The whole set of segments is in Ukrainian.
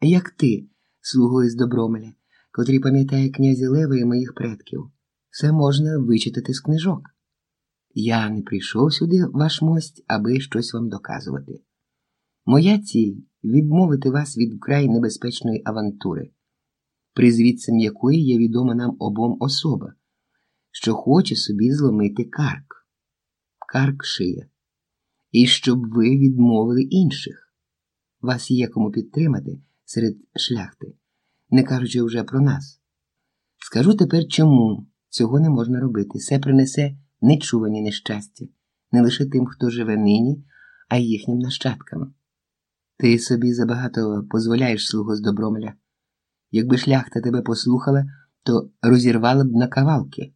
як ти, слугою з Добромеля, котрий пам'ятає князя Лева і моїх предків. Все можна вичитати з книжок. Я не прийшов сюди, ваш мость, аби щось вам доказувати. Моя ціль відмовити вас від вкрай небезпечної авантури, призвідцем якої є відома нам обом особа, що хоче собі зломити карк, карк шия, і щоб ви відмовили інших. Вас є кому підтримати серед шляхти, не кажучи вже про нас. Скажу тепер, чому цього не можна робити. Це принесе нечувані нещастя, не лише тим, хто живе нині, а й їхнім нащадкам. Ти собі забагато дозволяєш слугу з добромля. Якби шляхта тебе послухала, то розірвала б на кавалки.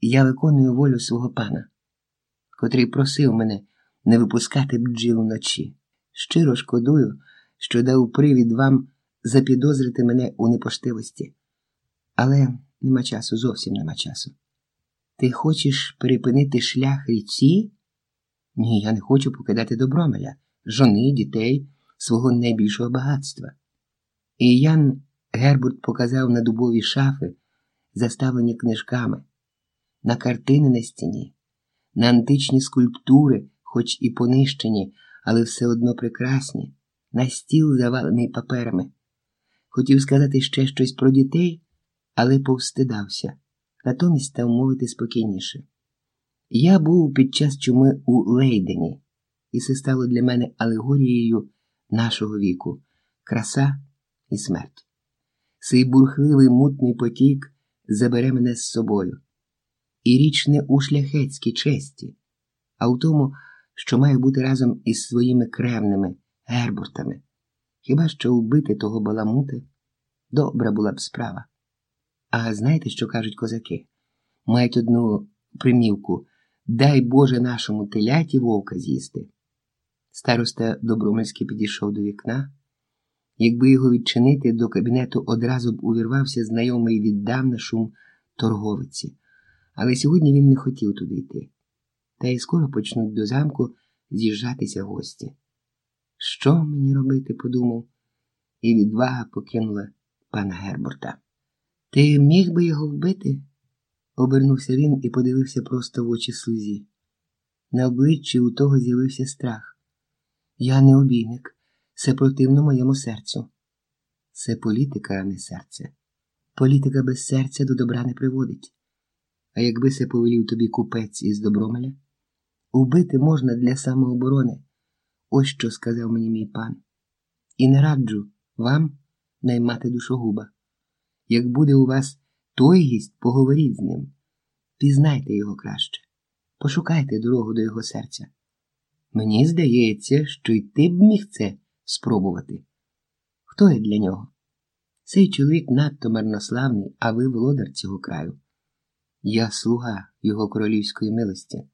Я виконую волю свого пана, котрий просив мене не випускати бджіл вночі. Щиро шкодую, що дав привід вам запідозрити мене у непоштивості. Але нема часу, зовсім нема часу. Ти хочеш перепинити шлях ріці? Ні, я не хочу покидати добромеля, жони, дітей, свого найбільшого багатства. І Ян Гербурт показав на дубові шафи, заставлені книжками, на картини на стіні, на античні скульптури, хоч і понищені, але все одно прекрасні, на стіл, завалений паперами. Хотів сказати ще щось про дітей, але повстидався, натомість став мовити спокійніше. Я був під час чуми у Лейдені, і це стало для мене алегорією нашого віку, краса і смерть. Цей бурхливий мутний потік забере мене з собою. І річ не у шляхетській честі, а у тому, що має бути разом із своїми кревними гербуртами. Хіба що вбити того баламути добра була б справа. А знаєте, що кажуть козаки? Мають одну примівку дай Боже нашому теляті вовка з'їсти. Староста Добромельський підійшов до вікна. Якби його відчинити, до кабінету одразу б увірвався знайомий віддавна шум торговиці, але сьогодні він не хотів туди йти. Та й скоро почнуть до замку з'їжджатися гості. Що мені робити, подумав, і відвага покинула пана Герборта. Ти міг би його вбити? обернувся він і подивився просто в очі слузі. На обличчі у того з'явився страх. Я не обійник, це противно моєму серцю. Це політика, а не серце. Політика без серця до добра не приводить. А якби це повелів тобі купець із добромеля, убити можна для самооборони. Ось що сказав мені мій пан. І не раджу вам наймати душогуба. Як буде у вас той гість, поговоріть з ним, пізнайте його краще, пошукайте дорогу до його серця. Мені здається, що й ти б міг це спробувати. Хто є для нього? Цей чоловік надто марнославний, а ви володар цього краю. Я слуга його королівської милості.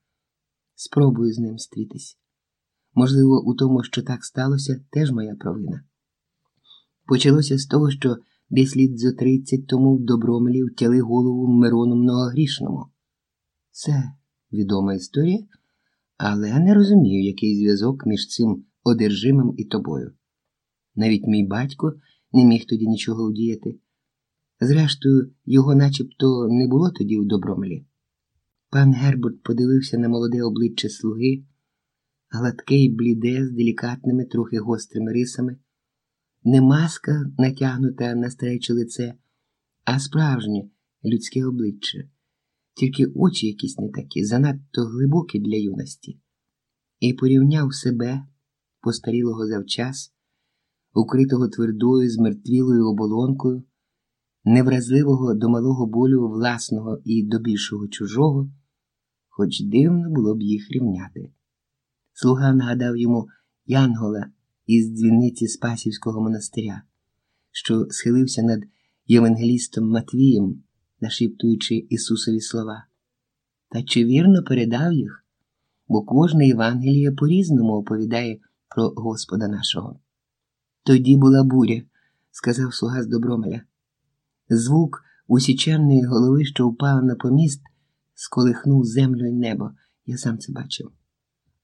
Спробую з ним стрітись. Можливо, у тому, що так сталося, теж моя провина. Почалося з того, що десь літ зо тридцять тому в Добромелі втяли голову Мирону Многогрішному. Це відома історія, але я не розумію, який зв'язок між цим одержимим і тобою. Навіть мій батько не міг тоді нічого вдіяти. Зрештою, його начебто не було тоді в Добромелі. Пан Герберт подивився на молоде обличчя слуги, гладке й бліде, з делікатними, трохи гострими рисами, не маска натягнута на старече лице, а справжнє людське обличчя, тільки очі якісь не такі, занадто глибокі для юності, і порівняв себе, постарілого завчас, укритого твердою, змертвілою оболонкою, невразливого до малого болю власного і до більшого чужого, хоч дивно було б їх рівняти. Слуга нагадав йому Янгола із дзвіниці Спасівського монастиря, що схилився над євангелістом Матвієм, нашіптуючи Ісусові слова. Та чи вірно передав їх? Бо кожне Євангеліє по-різному оповідає про Господа нашого. Тоді була буря, сказав слуга з Добромеля. Звук усічерної голови, що впала на поміст, сколихнув землю й небо, я сам це бачив.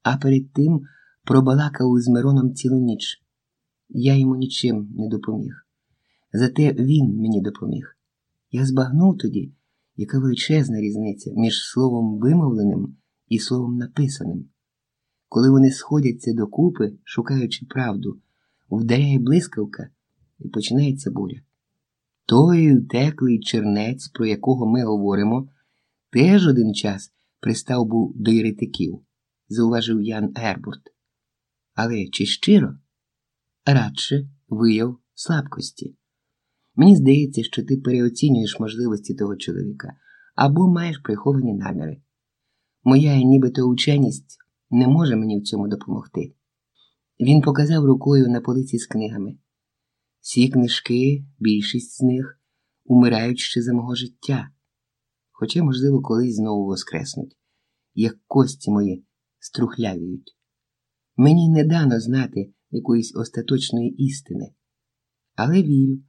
А перед тим пробалакав із Мироном цілу ніч. Я йому нічим не допоміг. Зате він мені допоміг. Я збагнув тоді, яка величезна різниця між словом вимовленим і словом написаним. Коли вони сходяться докупи, шукаючи правду, вдаряє блискавка і починається буря. Той утеклий чернець, про якого ми говоримо, теж один час пристав був до єретиків, зауважив Ян Гербурт. Але чи щиро? Радше вияв слабкості. Мені здається, що ти переоцінюєш можливості того чоловіка або маєш приховані наміри. Моя нібито ученість не може мені в цьому допомогти. Він показав рукою на полиці з книгами. Всі книжки, більшість з них, умирають ще за мого життя, хоча, можливо, колись знову воскреснуть, як кості мої струхлявіють. Мені не дано знати якоїсь остаточної істини, але вірю